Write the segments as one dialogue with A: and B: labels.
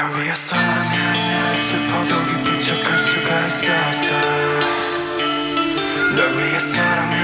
A: 날 위해서라면 난 슬퍼도 기쁜 척할 수가 있었어 널 위해서라면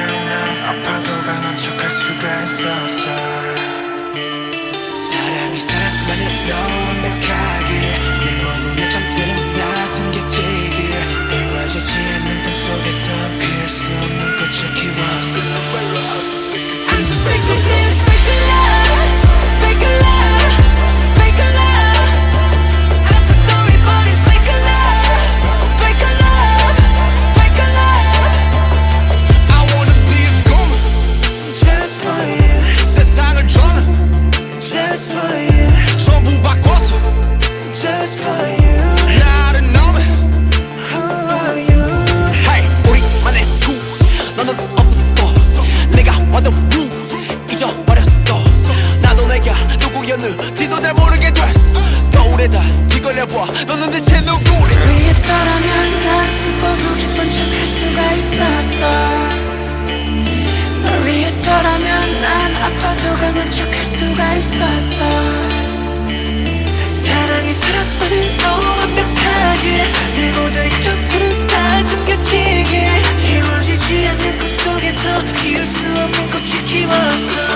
A: just for you.
B: 나를 넘어.
A: Who are you?
B: Hey 우리만의 수. 너는 없어. 내가 완전 루 잊어버렸어. 나도 내가 누구였는지도 잘 모르게 됐어. 거울에다 뒤걸려봐 너는 대체 누구래?
C: 위해서라면 난 슬퍼도 기쁜 척할 수가 있었어. 널 위해서라면 난 아파도 강한 척할 수가 있었어.
A: 사랑이 사랑만을 너무 완벽하게 내 모든 약점들은 다 숨겨지게 이루어지지 않는 꿈속에서 피울 수 없는 꽃을
C: 키웠어